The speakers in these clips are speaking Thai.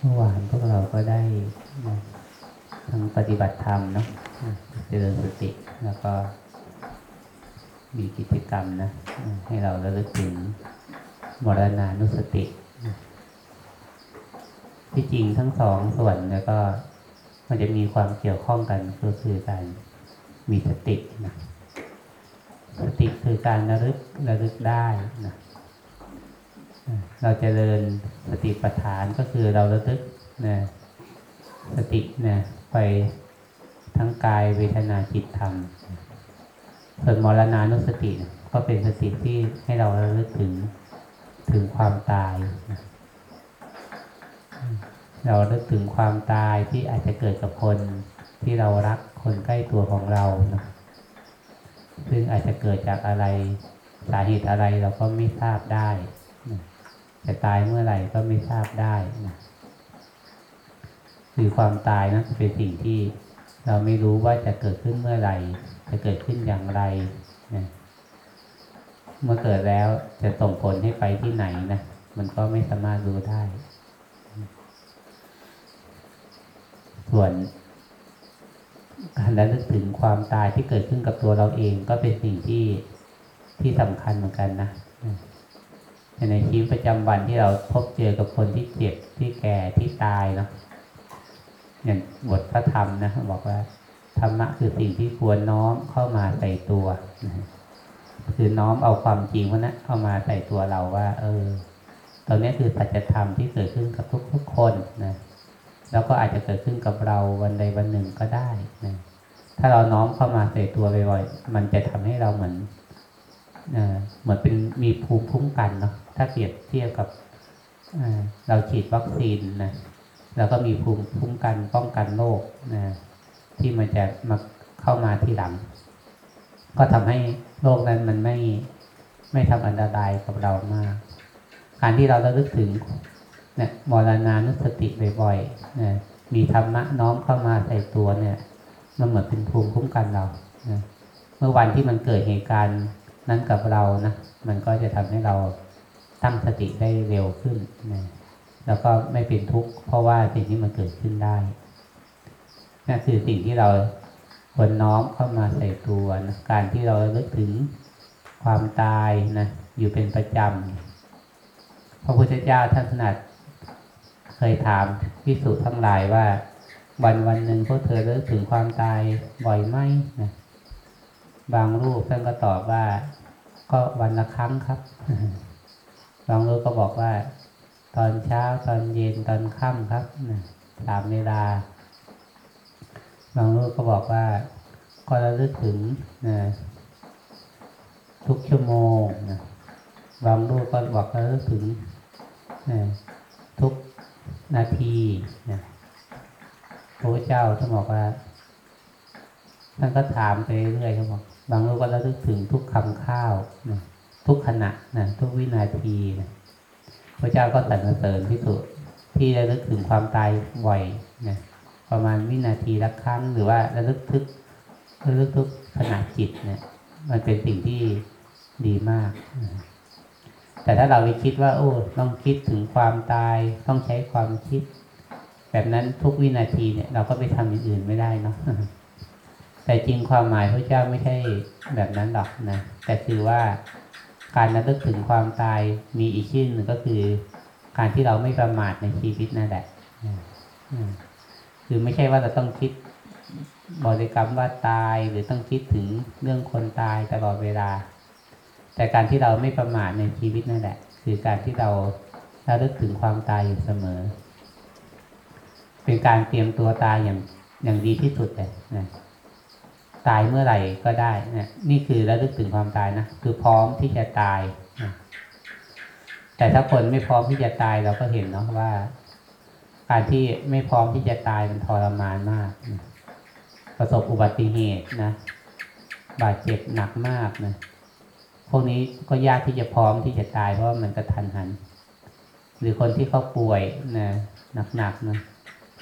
เมื่อวานพวกเราก็ได้ทั้งปฏิบัติธรรมเนาะเจริญสติแล้วก็มีกิจกรรมนะให้เราระลึกถึงมรณานุสติ ที่จริงทั้งสองส่วนแล้วก็มันจะมีความเกี่ยวข้องกันก็คือการมีสตินะสติคือการระลึกระลึกได้นะ เราจเจริญสติปัฏฐานก็คือเราระลึกนะสตินะไปทั้งกายเวทนาจิตธรรมส่วนมรณานุสตินะก็เป็นสติที่ให้เราระลึกถึงถึงความตายนะเราระลึกถึงความตายที่อาจจะเกิดกับคนที่เรารักคนใกล้ตัวของเรานะซึ่งอาจจะเกิดจากอะไรสาเหตุอะไรเราก็ไม่ทราบได้นะ จะตายเมื่อไหร่ก็ไม่ทราบได้นะคือความตายนะเป็นสิ่งที่เราไม่รู้ว่าจะเกิดขึ้นเมื่อไหร่ จะเกิดขึ้นอย่างไรนะเมื่อเกิดแล้วจะส่งผลให้ไปที่ไหนนะมันก็ไม่สามารถรู้ได้ ส่วนการระลึกถึงความตายที่เกิดขึ้นกับตัวเราเองก็เป็นสิ่งที่ที่สำคัญเหมือนกันนะ ในชีวิตประจำวันที่เราพบเจอกับคนที่เจ็บที่แก่ที่ตายเนาะอย่างบทพระธรรมนะบอกว่าธรรมะคือสิ่งที่ควรน้อมเข้ามาใส่ตัวนะคือน้อมเอาความจริงพวกนั้นเข้ามาใส่ตัวเราว่า เออตรงนี้คือสัจจธรรมที่เกิดขึ้นกับทุกๆคนนะแล้วก็อาจจะเกิดขึ้นกับเราวันใดวันหนึ่งก็ได้นะถ้าเราน้อมเข้ามาใส่ตัวบ่อยๆมันจะทำให้เราเหมือน เหมือนเป็นมีภูมิคุ้มกันเนาะถ้าเปรียบเทียบกับเราฉีดวัคซีนนะแล้วก็มีภูมิคุ้มกันป้องกันโรคนะที่มันจะมาเข้ามาที่หลัง ก็ทำให้โรคนั้นมันไม่ไม่ทำอันตรายกับเรามาก การที่เราระลึกถึงเนี่ยมรณานุสติบ่อยๆนะมีธรรมะน้อมเข้ามาใส่ตัวเนี่ย มันเหมือนเป็นภูมิคุ้มกันเรานะเมื่อวันที่มันเกิดเหตุการณ์ นั้นกับเรานะมันก็จะทำให้เราตั้งสติได้เร็วขึ้นนะแล้วก็ไม่เป็นทุกข์เพราะว่าสิ่งที่มันเกิดขึ้นได้นั่นคือสิ่งที่เราควรน้อมเข้ามาใส่ตัวนะการที่เราเลิกถึงความตายนะอยู่เป็นประจำพระพุทธเจ้าท่านถนัดเคยถามพิสุทั้งหลายว่า วันวันหนึ่งพวกเธอเลิกถึงความตายบ่อยไหมนะ บางรูปท่านก็ตอบว่า ก็วันละครั้งครับ บางรูปก็บอกว่า ตอนเช้าตอนเย็นตอนค่ำครับนะตามเวลา บางรูปก็บอกว่า ก็ระลึกถึงนะทุกชั่วโมงนะบางรูปก็บอกระลึกถึงนะทุกนาทีนะพระเจ้าท่านบอกว่าท่านก็ถามไปเรื่อยเขาบอก บางรูปก็ระลึกถึงทุกคำข้าวนะทุกขณะนะทุกวินาทีนะพระเจ้าก็สรรเสริญที่สุที่ระลึกถึงความตายบ่อยนะประมาณวินาทีละครั้ง หรือว่าระลึกทึกระลึกทุกขณะจิตเนี่ย มันเป็นสิ่งที่ดีมากนะแต่ถ้าเราไปคิดว่า โอ้ ต้องคิดถึงความตาย ต้องใช้ความคิด แบบนั้นทุกวินาทีเนี่ย เราก็ไปทำอย่างอื่นไม่ได้เนาะ แต่จริงความหมายพระเจ้าไม่ใช่แบบนั้นหรอกนะแต่คือว่าการระลึกถึงความตายมีอีกชื่อหนึ่งก็คือ การที่เราไม่ประมาทในชีวิตนั่นแหละคือไม่ใช่ว่าเราต้องคิดบริกรรมว่าตายหรือต้องคิดถึงเรื่องคนตายตลอดเวลา แต่การที่เราไม่ประมาทในชีวิตนั่นแหละ คือการที่เราระลึกถึงความตายอยู่เสมอ เป็นการเตรียมตัวตายอย่างอย่างดีที่สุดเลยนะ ตายเมื่อไหร่ก็ได้นะนี่คือระลึกถึงความตายนะคือพร้อมที่จะตายนะแต่ถ้าคนไม่พร้อมที่จะตายเราก็เห็นเนาะว่า การที่ไม่พร้อมที่จะตายมันทรมานมากนะประสบอุบัติเหตุนะ บาดเจ็บหนักมากนะพวกนี้ก็ยากที่จะพร้อมที่จะตายเพราะมันกระทันหัน หรือคนที่เขาป่วยนะหนักๆนะ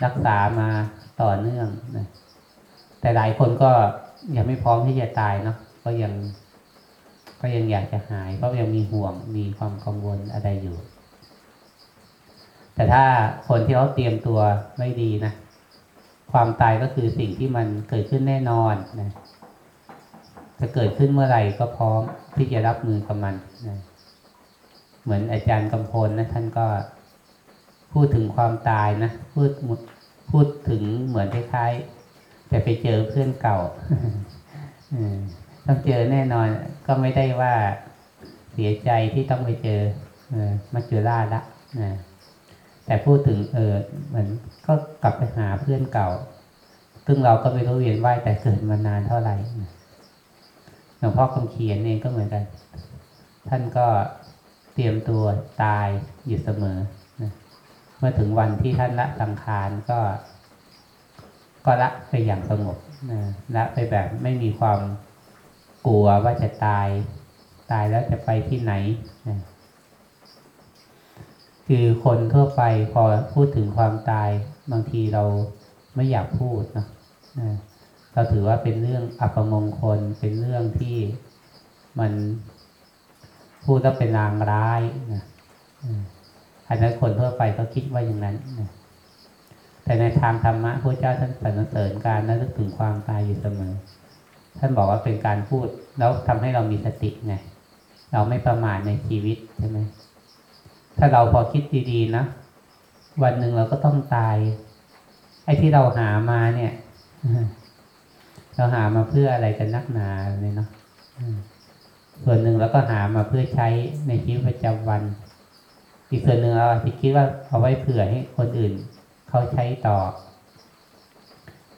รักษามาต่อเนื่องนะแต่หลายคนก็ ยังไม่พร้อมที่จะตายเนาะก็ยัง ก็ยังอยากจะหาย เพราะยังมีห่วงมีความกังวลอะไรอยู่ แต่ถ้าคนที่เขาเตรียมตัวไม่ดีนะความตายก็คือสิ่งที่มันเกิดขึ้นแน่นอนนะจะเกิดขึ้นเมื่อไหร่ก็พร้อมที่จะรับมือกับมันนะเหมือนอาจารย์กำพลนะท่านก็พูดถึงความตายนะพูดพูดถึงเหมือนคล้ายๆ แต่ไปเจอเพื่อนเก่าต้องเจอแน่นอน ก็ไม่ได้ว่าเสียใจที่ต้องไปเจอมัจจุราชละแต่พูดถึงเออเหมือนก็กลับไปหาเพื่อนเก่า ซึ่งเราก็ไม่รู้เวียนว่ายแต่เกิดมานานเท่าไหร่หลวงพ่อคำเขียนเองก็เหมือนกัน ท่านก็เตรียมตัวตายอยู่เสมอ เมื่อถึงวันที่ท่านละสังขารก็ ก็ละไปอย่างสงบนะละไปแบบไม่มีความกลัวว่าจะตาย ตายแล้วจะไปที่ไหนนะคือคนทั่วไปพอพูดถึงความตายบางทีเราไม่อยากพูดนะเราถือว่าเป็นเรื่องอัปมงคลเป็นเรื่องที่มันพูดแล้วเป็นลางร้ายนะอันนั้นคนทั่วไปก็คิดว่าอย่างนั้นนะ แต่ในทางธรรมะพระเจ้าท่านสรรเสริญการนั้นกถึงความตายอยู่เสมอ ท่านบอกว่าเป็นการพูดแล้วทำให้เรามีสติไงเราไม่ประมาทในชีวิตใช่ไหมถ้าเราพอคิดดีๆนะวันหนึ่งเราก็ต้องตายไอ้ที่เราหามาเนี่ยเราหามาเพื่ออะไรกันนักหนาเลยเนาะส่วนหนึ่งเราก็หามาเพื่อใช้ในชีวิตประจำวัน อีกส่วนหนึ่งเราจะคิดว่าเอาไว้เผื่อให้คนอื่น เขาใช้ต่อ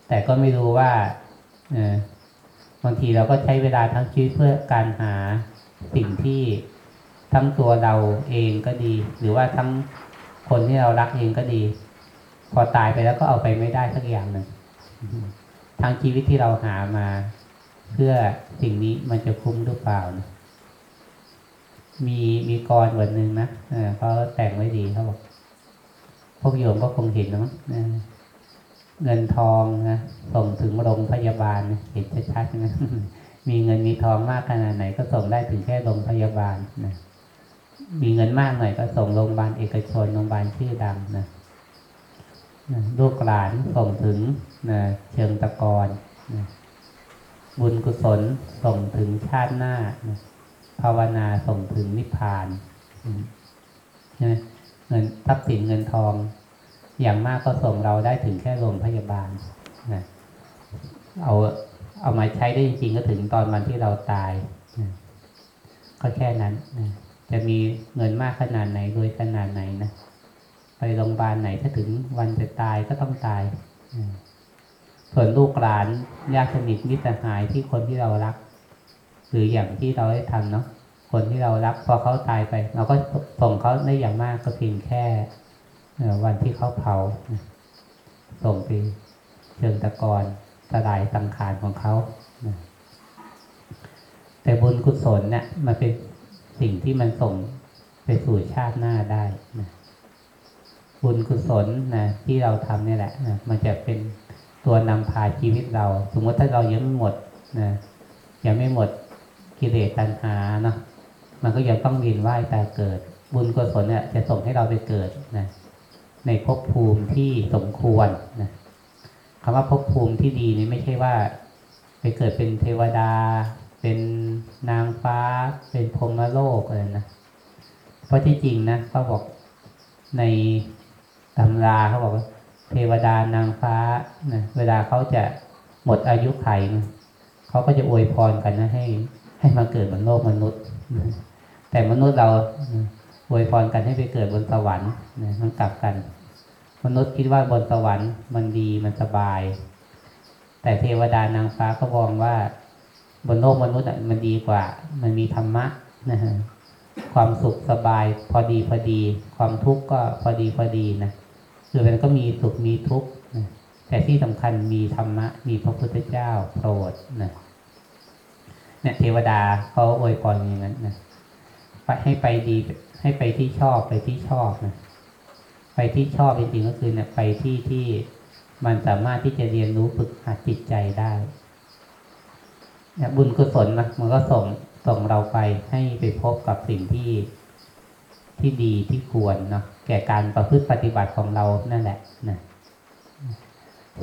แต่ก็ไม่รู้ว่าบางทีเราก็ใช้เวลาทั้งชีวิตเพื่อการหาสิ่งที่ทั้งตัวเราเองก็ดี หรือว่าทั้งคนที่เรารักเองก็ดี พอตายไปแล้วก็เอาไปไม่ได้สักอย่างหนึ่งทั้งชีวิตที่เราหามา เพื่อสิ่งนี้มันจะคุ้มหรือเปล่านะมีมีกรวันหนึ่งนะเขาแต่งไว้ดีเขาบอก วกโยมก็คงเห็นนะเงินทองนะส่งถึงโรงพยาบาลเห็นชัดๆนะมีเงินมีทองมากขนาดไหน ก็ส่งได้ถึงแค่โรงพยาบาลนะมีเงินมากหน่อยก็ส่งโรงพยาบาลเอกชนโรงพยาบาลชื่อดังนะลูกหลานส่งถึงนะเชิงตะกอนนะบุญกุศลส่งถึงชาติหน้านะภาวนาส่งถึงนิพพานนะเงินทรัพย์สินเงินทอง อย่างมากก็ส่งเราได้ถึงแค่โรงพยาบาลนะเอาเอามาใช้ได้จริงๆก็ถึงตอนวันที่เราตายนะก็แค่นั้นนะจะมีเงินมากขนาดไหนรวยขนาดไหนนะไปโรงพยาบาลไหนถ้าถึงวันจะตายก็ต้องตายส่วนลูกหลานญาติสนิทมิตรหายที่คนที่เรารัก หรืออย่างที่เราได้ทำเนาะคนที่เรารักพอเขาตายไป เราก็ส่งเขาได้อย่างมากก็เพียงแค่ วันที่เขาเผา ส่งไปเชิงตะกอนสลายสังขารของเขา แต่บุญกุศลเนี่ยมันเป็นสิ่งที่มันส่งไปสู่ชาติหน้าได้นะบุญกุศลนะที่เราทำนี่แหละนะมันจะเป็นตัวนำพาชีวิตเรา สมมติถ้าเรายังไม่หมดนะยังไม่หมดกิเลสตัณหาเนาะมันก็ยังต้องเวียนว่ายต่เกิด บุญกุศลเนี่ยจะส่งให้เราไปเกิดนะ ในภพภูมิที่สมควรนะคำว่าภพภูมิที่ดีนี่ไม่ใช่ว่า ไปเกิดเป็นเทวดา เป็นนางฟ้า เป็นพรมโลกอะไรนะเพราะที่จริงนะเขาบอกในตำราเขาบอกว่าเทวดานางฟ้านะเวลาเขาจะหมดอายุไขเขาก็จะอวยพรกันนะให้ ให้มาเกิดบนโลกมนุษย์ แต่มนุษย์เราอวยพรกันให้ไปเกิดบนสวรรค์นะมันกลับกัน มนุษย์คิดว่าบนสวรรค์มันดีมันสบาย แต่เทวดานางฟ้าก็มองว่าบนโลกมนุษย์มันดีกว่า มันมีธรรมะนะฮะความสุขสบายพอดีพอดี ความทุกข์ก็พอดีพอดีนะคือมันก็มีสุขมีทุกข์แต่ที่สำคัญมีธรรมะ มีพระพุทธเจ้าโปรดนะเนี่ยเทวดาเขาอวยพรอย่างนั้นนะไปให้ไปดีให้ไปที่ชอบไปที่ชอบนะ ไปที่ชอบจริงๆก็คือเนี่ยไปที่ที่มันสามารถที่จะเรียนรู้ฝึกหัดจิตใจได้บุญกุศลนะมันก็ส่งส่งเราไปให้ไปพบกับสิ่งที่ที่ดีที่ควรเนาะแก่การประพฤติปฏิบัติของเรานั่นแหละนะ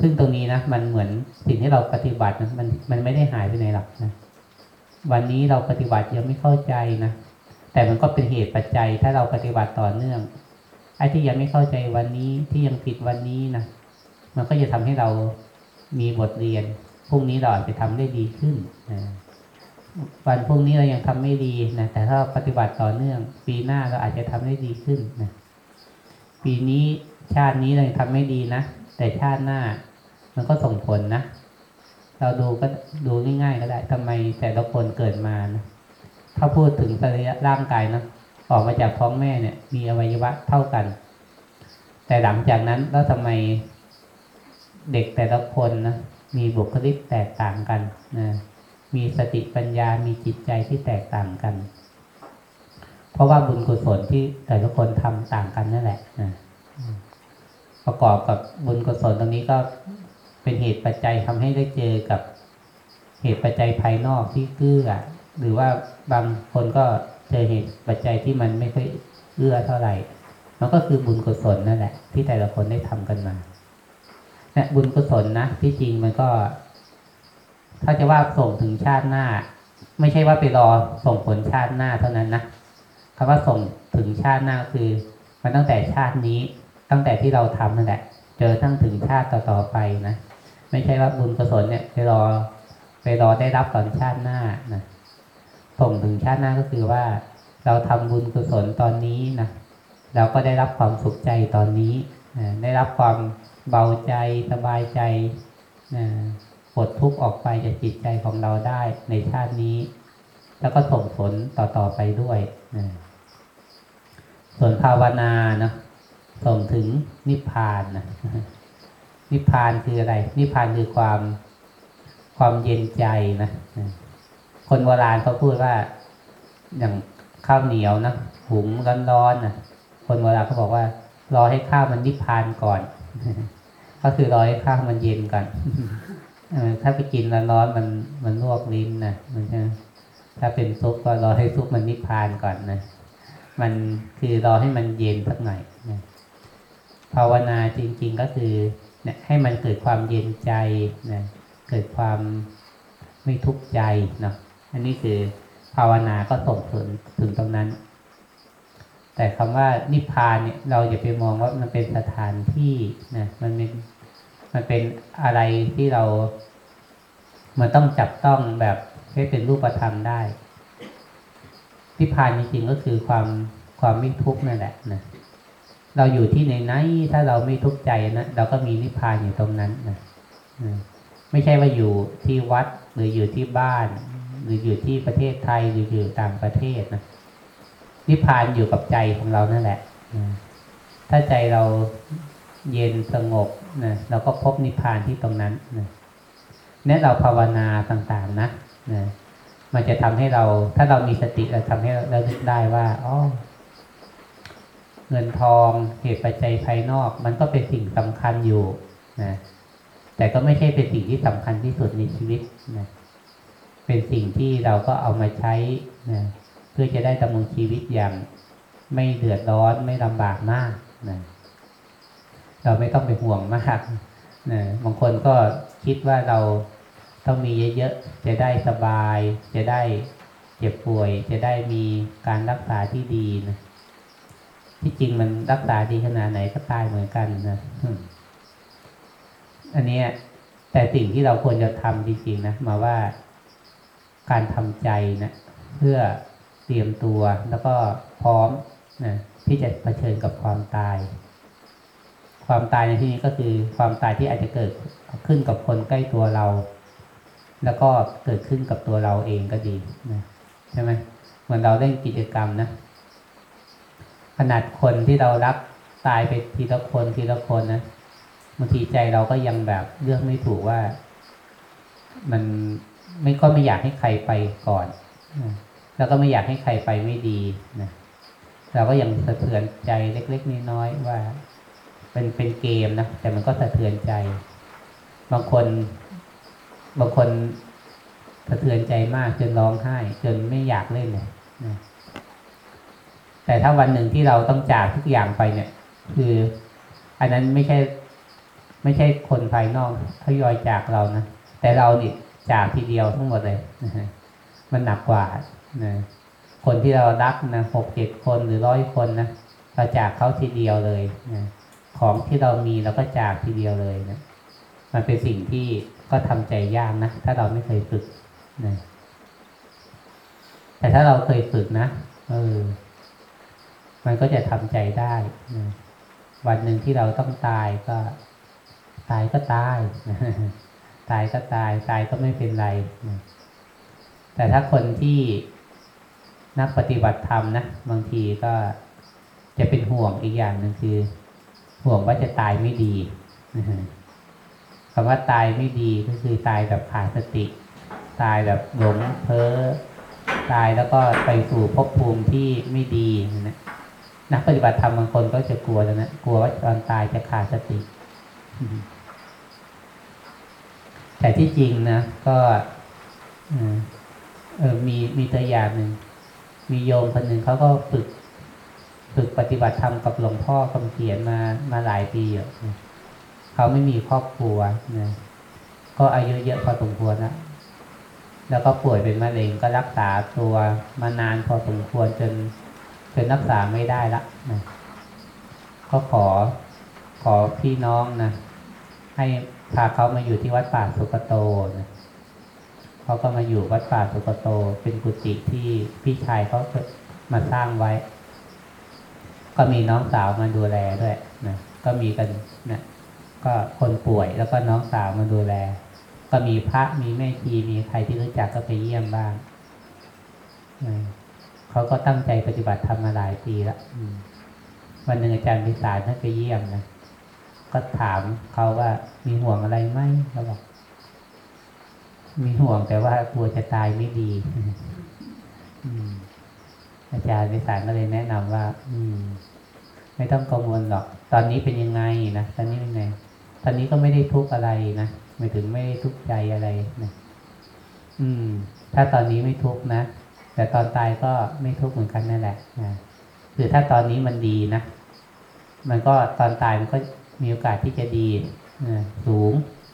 ซึ่งตรงนี้นะมันเหมือนสิ่งที่เราปฏิบัตินะมันมันไม่ได้หายไปไหนหรอกนะวันนี้เราปฏิบัติยังไม่เข้าใจนะแต่มันก็เป็นเหตุปัจจัย ถ้าเราปฏิบัติต่อเนื่อง ไอ้ที่ยังไม่เข้าใจวันนี้ที่ยังผิดวันนี้นะมันก็จะทำให้เรามีบทเรียนพรุ่งนี้เราอาจจะทำได้ดีขึ้นนะวันพรุ่งนี้เรายังทำไม่ดีนะแต่ถ้าปฏิบัติต่อเนื่อง ปีหน้าเราอาจจะทำได้ดีขึ้นนะปีนี้ชาตินี้เรายังทำไม่ดีนะแต่ชาติหน้ามันก็ส่งผลนะเราดูก็ดูง่ายๆก็ได้ทำไมแต่ละคนเกิดมานะถ้าพูดถึงสรีระร่างกายนะ ออกมาจากท้องแม่เนี่ย มีอวัยวะเท่ากัน แต่หลังจากนั้นแล้วทำไมเด็กแต่ละคนนะมีบุคลิกแตกต่างกันนะมีสติปัญญา มีจิตใจที่แตกต่างกัน เพราะว่าบุญกุศลที่แต่ละคนทำต่างกันนั่นแหละนะประกอบกับบุญกุศลตรงนี้ก็เป็นเหตุปัจจัยทำให้ได้เจอกับเหตุปัจจัยภายนอกที่เกื้อหรือว่าบางคนก็ เจอเหตุปัจจัยที่มันไม่ค่อยเอื้อเท่าไหร่ มันก็คือบุญกุศลนั่นแหละ ที่แต่ละคนได้ทำกันมาเนี่ยบุญกุศลนะที่จริงมันก็ ถ้าจะว่าส่งถึงชาติหน้า ไม่ใช่ว่าไปรอส่งผลชาติหน้าเท่านั้นนะคำว่าส่งถึงชาติหน้าคือ มันตั้งแต่ชาตินี้ตั้งแต่ที่เราทำนั่นแหละ เจอทั้งถึงชาติต่อๆไปนะไม่ใช่ว่าบุญกุศลเนี่ยไปรอไปรอได้รับตอนชาติหน้านะ ส่งถึงชาติหน้าก็คือว่า เราทำบุญกุศลตอนนี้นะเราก็ได้รับความสุขใจตอนนี้นะได้รับความเบาใจสบายใจนะปลดทุกข์ออกไปจากจิตใจของเราได้ในชาตินี้ แล้วก็ส่งผลต่อๆไปด้วยนะส่วนภาวนาเนาะส่งถึงนิพพานนะนิพพานคืออะไร นิพพานคือความความเย็นใจนะ คนโบราณเขาพูดว่า อย่างข้าวเหนียวนะหุงร้อนๆนะคนโบราณเขาบอกว่า รอให้ข้าวมันนิพพานก่อน ก็คือรอให้ข้าวมันเย็นก่อนถ้าไปกินร้อนๆมันมันลวกลิ้นนะมันจะถ้าเป็นซุปก็รอให้ซุปมันนิพพานก่อนนะมันคือรอให้มันเย็นสักหน่อยนะภาวนาจริง ๆก็คือเนี่ยให้มันเกิดความเย็นใจนะเกิดความไม่ทุกข์ใจเนาะ อันนี้คือภาวนาก็ส่งถึงถึงตรงนั้น แต่คำว่านิพพานเนี่ยเราอย่าไปมองว่ามันเป็นสถานที่นะมันเป็นมันเป็นอะไรที่เรา มันต้องจับต้องแบบให้เป็นรูปธรรมได้นิพพานจริงๆก็คือความความไม่ทุกข์นั่นแหละนะเราอยู่ที่ไหนไหนถ้าเราไม่ทุกข์ใจนะเราก็มีนิพพานอยู่ตรงนั้นนะไม่ใช่ว่าอยู่ที่วัดหรืออยู่ที่บ้าน หรืออยู่ที่ประเทศไทยหรืออยู่ต่างประเทศนะนิพพานอยู่กับใจของเรานั่นแหละถ้าใจเราเย็นสงบนะเราก็พบนิพพานที่ตรงนั้นนะนี่เราภาวนาต่างๆนะนะมันจะทำให้เรา ถ้าเรามีสติเราทำให้เราลึกได้ว่าอ๋อเงินทองเหตุปัจจัยภายนอก มันก็เป็นสิ่งสำคัญอยู่นะแต่ก็ไม่ใช่เป็นสิ่งที่สำคัญที่สุดในชีวิตนะ เป็นสิ่งที่เราก็เอามาใช้นะเพื่อจะได้ดำรงชีวิตอย่างไม่เดือดร้อนไม่ลำบากมากนะเราไม่ต้องไปห่วงมากนะบางคนก็คิดว่าเราต้องมีเยอะๆ จะได้สบาย จะได้เจ็บป่วย จะได้มีการรักษาที่ดีนะที่จริงมันรักษาดีขนาดไหนก็ตายเหมือนกันนะอันนี้แต่สิ่งที่เราควรจะทำจริงๆนะมาว่า การทำใจนะเพื่อเตรียมตัวแล้วก็พร้อมนะที่จะเผชิญกับความตาย ความตายในที่นี้ก็คือความตายที่อาจจะเกิดขึ้นกับคนใกล้ตัวเรา แล้วก็เกิดขึ้นกับตัวเราเองก็ดีนะใช่ไหมเหมือนเราเล่นกิจกรรมนะ ขนาดคนที่เรารักตายไปทีละคนทีละคนนะบางทีใจเราก็ยังแบบเลือกไม่ถูกว่ามัน ไม่ก็ไม่อยากให้ใครไปก่อนแล้วก็ไม่อยากให้ใครไปไม่ดีนะเราก็ยังสะเทือนใจเล็กๆน้อยๆว่า เป็นเป็นเกมนะแต่มันก็สะเทือนใจ บางคนบางคนสะเทือนใจมากจนร้องไห้ จนไม่อยากเล่นเลยนะแต่ถ้าวันหนึ่งที่เราต้องจากทุกอย่างไปเนี่ย คือ อันนั้นไม่ใช่ ไม่ใช่คนภายนอกทยอยจากเรานะแต่เราเนี่ย จากทีเดียวทั้งหมดเลยมันหนักกว่านะคนที่เรารักนะหกเจ็ดคนหรือร้อยคนนะเราจากเขาทีเดียวเลยนะของที่เรามีเราก็จากทีเดียวเลยนะมันเป็นสิ่งที่ก็ทำใจยากนะถ้าเราไม่เคยฝึกนะแต่ถ้าเราเคยฝึกนะเออมันก็จะทำใจได้นะวันหนึ่งที่เราต้องตายก็ ตายก็ตายนะ ตายก็ตายตายก็ไม่เป็นไรนะแต่ถ้าคนที่นักปฏิบัติธรรมนะบางทีก็จะเป็นห่วงอีกอย่างหนึ่งคือ ห่วงว่าจะตายไม่ดีคำว่าตายไม่ดีก็คือตายแบบขาดสติ ตายแบบหลงเพ้อตายแล้วก็ไปสู่ภพภูมิที่ไม่ดีนะนักปฏิบัติธรรมบางคนก็จะกลัวแล้วนะกลัวว่าตอนตายจะขาดสติ แต่ที่จริงนะก็เออมีมีตัวอย่างหนึ่งมีโยมคนหนึ่งเขาก็ฝึกฝึกปฏิบัติธรรมกับหลวงพ่อคำเขียนมามาหลายปีอยู่เขาไม่มีครอบครัวนะก็อายุเยอะพอสมควรนะแล้วก็ป่วยเป็นมะเร็งก็รักษาตัวมานานพอสมควรจนจนรักษาไม่ได้ละนะก็ขอขอพี่น้องนะให้ พาเขามาอยู่ที่วัดป่าสุกโตนะเขาก็มาอยู่วัดป่าสุกโต เป็นกุฏิที่พี่ชายเขามาสร้างไว้ ก็มีน้องสาวมาดูแลด้วยนะก็มีกันนะก็คนป่วยแล้วก็น้องสาวมาดูแล ก็มีพระมีแม่ชีมีใครที่รู้จักก็ไปเยี่ยมบ้างนะเขาก็ตั้งใจปฏิบัติธรรมมาหลายปีแล้ววันหนึ่งอาจารย์พิสารท่านไปเยี่ยมนะ ก็ถามเขาว่ามีห่วงอะไรไหมเขาบอก มีห่วงแต่ว่ากลัวจะตายไม่ดีอาจารย์พิสารก็เลยแนะนำว่า อืม ไม่ต้องกังวลหรอก ตอนนี้เป็นยังไงนะตอนนี้เป็นไง ตอนนี้ก็ไม่ได้ทุกข์อะไรนะไม่ถึงไม่ได้ทุกข์ใจอะไรนะอืม ถ้าตอนนี้ไม่ทุกข์นะแต่ตอนตายก็ไม่ทุกข์เหมือนกันนั่นแหละนะคือถ้าตอนนี้มันดีนะมันก็ตอนตายมันก็ มีโอกาสที่จะดีนะสูง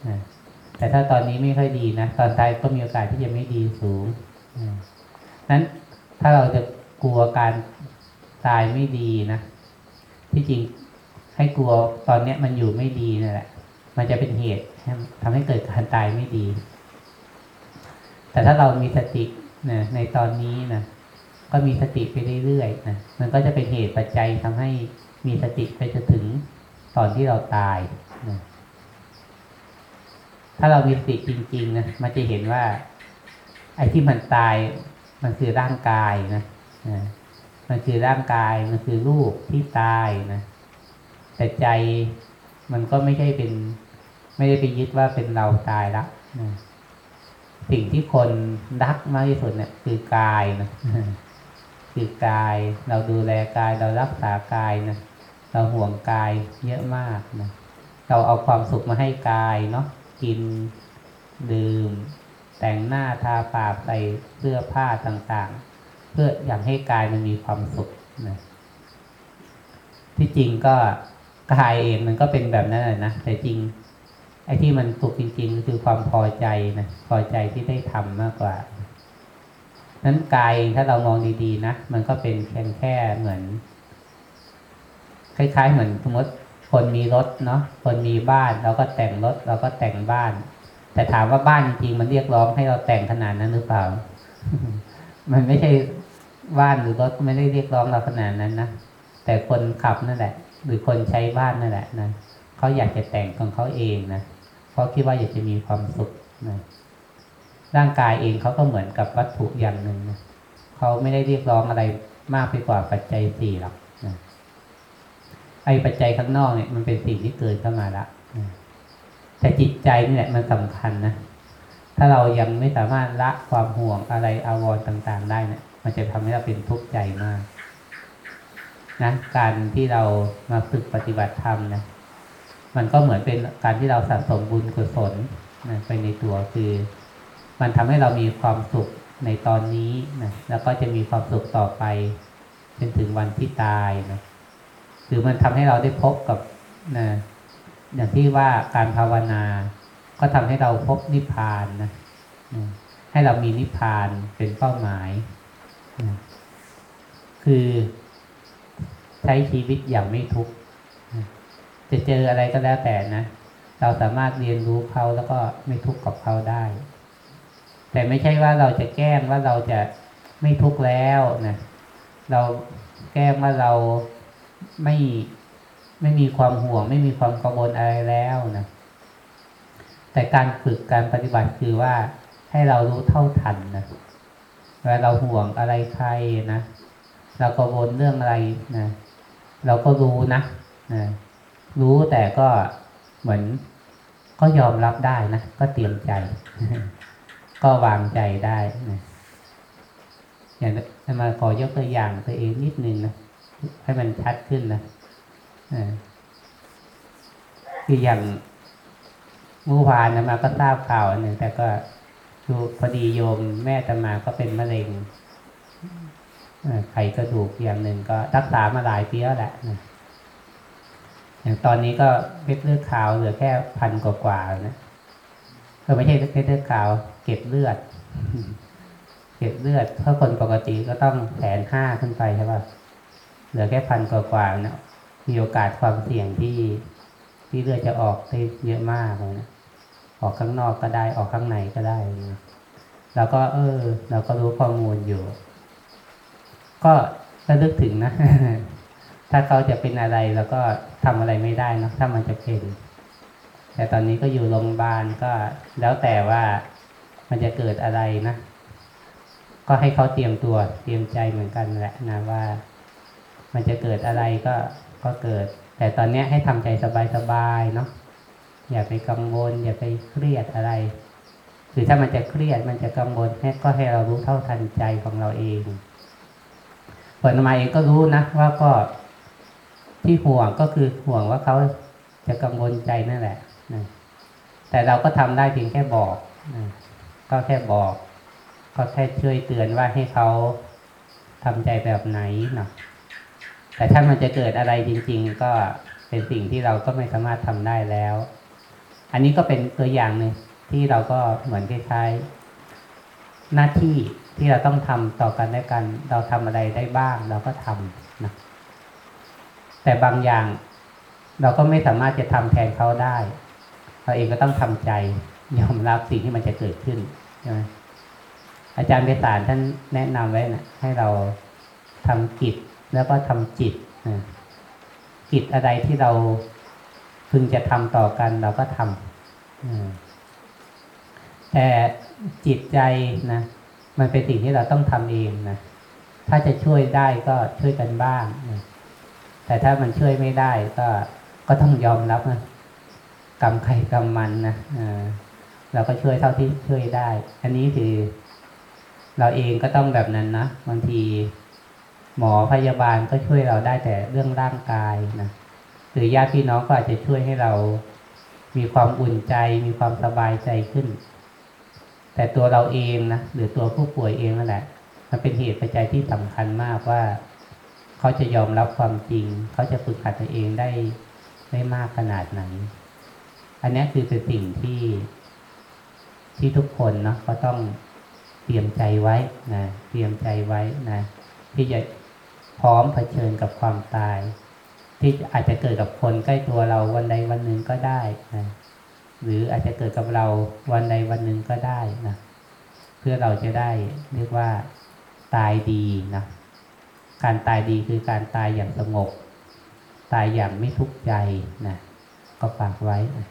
นะแต่ถ้าตอนนี้ไม่ค่อยดีนะ ตอนตายก็มีโอกาสที่จะไม่ดีสูงนะนั้นถ้าเราจะกลัวการตายไม่ดีนะ ที่จริงให้กลัวตอนเนี้ยมันอยู่ไม่ดีนั่นแหละ มันจะเป็นเหตุทำให้เกิดการตายไม่ดี แต่ถ้าเรามีสตินะในตอนนี้นะก็มีสติไปเรื่อยๆนะมันก็จะเป็นเหตุปัจจัยทำให้มีสติไปจนถึง ตอนที่เราตายนะถ้าเรามีสติจริง ๆ นะมันจะเห็นว่า ไอ้ที่มันตาย มันคือร่างกายนะนะมันคือร่างกาย มันคือรูปที่ตายนะแต่ใจมันก็ไม่ใช่เป็น ไม่ได้ไปยึดว่าเป็นเราตายละนะสิ่งที่คนรักมากที่สุดเนี่ย คือกายนะคือกาย เราดูแลกายเรารักษากายนะ เราห่วงกายเยอะมากนะเราเอาความสุขมาให้กายเนาะกินดื่ม แต่งหน้าทาปากใส่เสื้อผ้าต่างๆ เพื่ออยากให้กายมันมีความสุขนะที่จริงก็กายเองมันก็เป็นแบบนั้นนะแต่จริง ไอ้ที่มันสุขจริง ๆ คือความพอใจนะพอใจที่ได้ทำมากกว่านั้นกายถ้าเรามองดีๆนะมันก็เป็นแค่แค่เหมือน คล้ายๆ เหมือนสมมติคนมีรถเนาะคนมีบ้านเราก็แต่งรถเราก็แต่งบ้าน แต่ถามว่าบ้านจริงๆมันเรียกร้องให้เราแต่งขนาดนั้นหรือเปล่า มันไม่ใช่บ้านหรือรถไม่ได้เรียกร้องเราขนาดนั้นนะแต่คนขับนั่นแหละ หรือคนใช้บ้านนั่นแหละนะเขาอยากจะแต่งของเขาเองนะเพราะคิดว่าอยากจะมีความสุขนะร่างกายเองเขาก็เหมือนกับวัตถุอย่างหนึ่งนะเขาไม่ได้เรียกร้องอะไรมากไปกว่าปัจจัยสี่หรอก ไอ้ปัจจัยข้างนอกเนี่ยมันเป็นสิ่งที่เกิดเข้ามาละแต่จิตใจนี่แหละมันสำคัญนะถ้าเรายังไม่สามารถละความห่วงอะไรอาวรณ์ต่างๆ ได้เนะี่ย มันจะทำให้เราเป็นทุกข์ใจมากนะการที่เรามาฝึกปฏิบัติธรรมนะมันก็เหมือนเป็นการที่เราสะสมบุญกุศลนะไปในตัวคือ มันทำให้เรามีความสุขในตอนนี้นะแล้วก็จะมีความสุขต่อไปจนถึงวันที่ตายนะ หรือมันทำให้เราได้พบกับนะอย่างที่ว่าการภาวนา ก็ทำให้เราพบนิพพานนะให้เรามีนิพพานเป็นเป้าหมายนะคือใช้ชีวิตอย่างไม่ทุกข์นะจะเจออะไรก็แล้วแต่นะ เราสามารถเรียนรู้เขาแล้วก็ไม่ทุกข์กับเขาได้ แต่ไม่ใช่ว่าเราจะแกล้งว่าเราจะไม่ทุกข์แล้วนะ เราแกล้งว่าเรา ไม่ไม่มีความห่วง ไม่มีความกังวลอะไรแล้วนะแต่การฝึกการปฏิบัติคือว่าให้เรารู้เท่าทันนะเวลาเราห่วงอะไรใครนะเรากังวลเรื่องอะไรนะเราก็รู้นะนะรู้แต่ก็เหมือนก็ยอมรับได้นะ ก็เตรียมใจ ก็วางใจได้นะอย่างจะมาขอยกตัวอย่างตัวเองนิดนึงนะ ให้มันชัดขึ้นนะคืออย่างเมื่อวานนะมาก็ทราบข่าวอันหนึ่งแต่ก็ดูพอดีโยมแม่ตมาก็เป็นมะเร็งไขกระดูกอย่างหนึ่งก็รักษามาหลายปีแล้วแหละนะอย่างตอนนี้ก็เม็ดเลือดขาวเหลือแค่พันกว่าๆนะก็ไม่ใช่เม็ดเลือดขาว เก็บเลือด เก็บเลือดเพราะคนปกติก็ต้องแสนห้าขึ้นไปใช่ป่ะ เหลือแค่พันกว่าๆเนี่ยมีโอกาสความเสี่ยงที่ที่เลือดจะออกได้เยอะมากเลยนะออกข้างนอกก็ได้ออกข้างในก็ได้นะเราก็ เออ เราก็รู้ข้อมูลอยู่ ก็ระลึกถึงนะ ถ้าเขาจะเป็นอะไรเราก็ทำอะไรไม่ได้นะถ้ามันจะเป็น แต่ตอนนี้ก็อยู่โรงพยาบาลก็แล้วแต่ว่ามันจะเกิดอะไรนะ ก็ให้เขาเตรียมตัวเตรียมใจเหมือนกันแหละนะว่า มันจะเกิดอะไรก็ก็เกิด แต่ตอนนี้ให้ทำใจสบายๆเนาะอย่าไปกังวล อย่าไปเครียดอะไรคือถ้ามันจะเครียดมันจะกังวลให้ก็ให้เรารู้เท่าทันใจของเราเองผลมาเองก็รู้นะว่าก็ที่ห่วงก็คือห่วงว่าเขาจะกังวลใจนั่นแหละนะแต่เราก็ทำได้เพียงแค่บอกนะก็แค่บอก ก็แค่ช่วยเตือนว่าให้เขาทำใจแบบไหนเนาะ แต่ถ้ามันจะเกิดอะไรจริง ๆ ก็เป็นสิ่งที่เราก็ไม่สามารถทำได้แล้ว อันนี้ก็เป็นตัวอย่างหนึ่งที่เราก็เหมือนคล้ายๆหน้าที่ที่เราต้องทำต่อกันและกัน เราทำอะไรได้บ้าง เราก็ทำนะแต่บางอย่างเราก็ไม่สามารถจะทำแทนเขาได้ เราเองก็ต้องทำใจยอมรับสิ่งที่มันจะเกิดขึ้นใช่ไหมอาจารย์เบสารท่านแนะนำไว้นะให้เราทำกิจ แล้วก็ทำจิตนะกิจอะไรที่เราพึงจะทำต่อกันเราก็ทำแต่จิตใจนะมันเป็นสิ่งที่เราต้องทำเองนะถ้าจะช่วยได้ก็ช่วยกันบ้างนะแต่ถ้ามันช่วยไม่ได้ก็ก็ต้องยอมรับนะกรรมใครกรรมมันนะเราก็ช่วยเท่าที่ช่วยได้ อันนี้คือ เราเองก็ต้องแบบนั้นนะบางที หมอพยาบาลก็ช่วยเราได้แต่เรื่องร่างกายนะหรือญาติพี่น้องก็อาจจะช่วยให้เรามีความอุ่นใจ มีความสบายใจขึ้น แต่ตัวเราเองนะหรือตัวผู้ป่วยเองนั่นแหละ มันเป็นเหตุปัจจัยที่สำคัญมากว่า เขาจะยอมรับความจริง เขาจะฝึกหัดตัวเองได้ได้มากขนาดไหนอันนี้คือเป็นสิ่งที่ที่ทุกคนเนาะก็ต้องเตรียมใจไว้นะเตรียมใจไว้นะที่จะ พร้อมเผชิญกับความตาย ที่อาจจะเกิดกับคนใกล้ตัวเราวันใดวันหนึ่งก็ได้นะหรืออาจจะเกิดกับเราวันใดวันหนึ่งก็ได้นะเพื่อเราจะได้เรียกว่าตายดีนะการตายดีคือการตายอย่างสงบ ตายอย่างไม่ทุกข์ใจนะก็ฝากไว้นะ